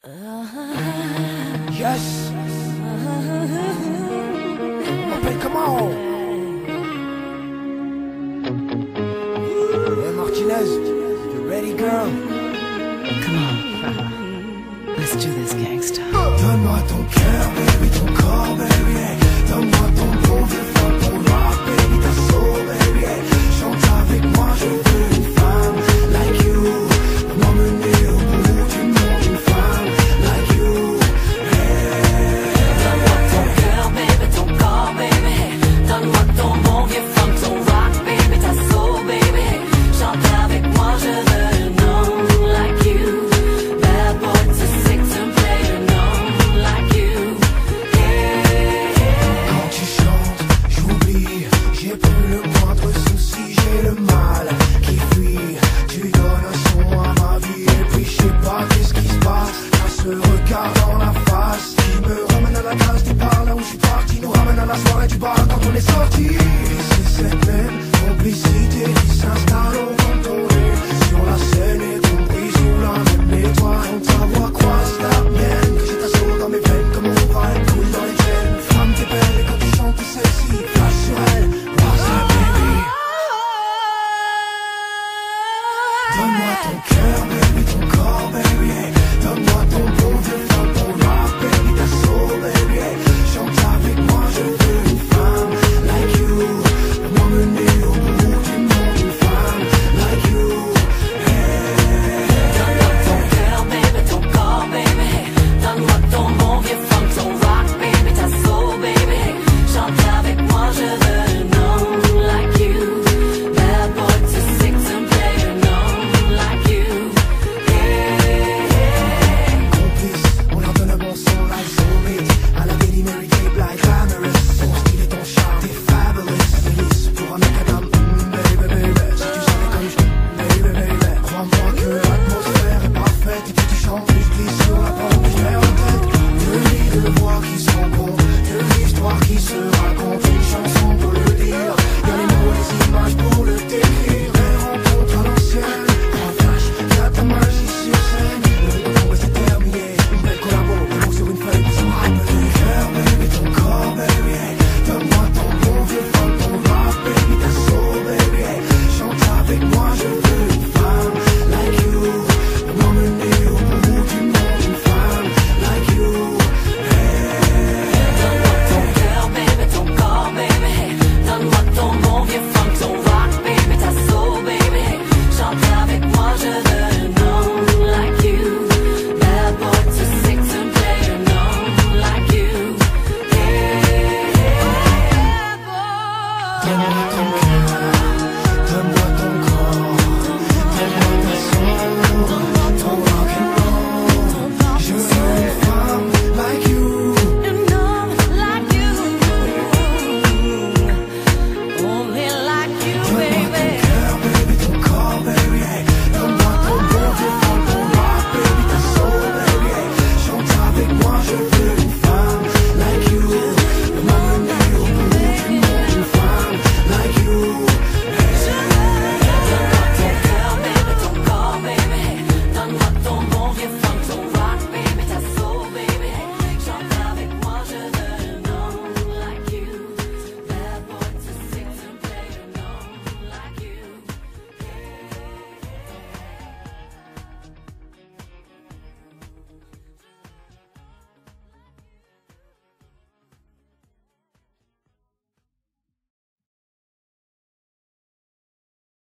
Yes. Come on. Hey, Martinez, you ready, girl? Come on. Let's do this, gangsta. Donne-moi ton cœur, baby, ton corps, baby. Donne-moi ton bon vieux. la face. Qui me ramène à la case départ là où je suis parti. Nous ramène à la soirée du bar quand on est sorti. C'est cette même complicité qui s'installe au contourné Sur la scène et compris sous la même étoile. Quand ta voix croise la mienne Que j'ai ta soul dans mes veines comme on va Elle coule dans les chaînes. Femme t'es belle quand tu chantes tu sexy Flash sur elle, watch ça baby Donne-moi ton cœur baby, ton corps baby. Donne-moi ton bon vieux Don't walk on cold. Don't walk on cold. Don't walk on cold.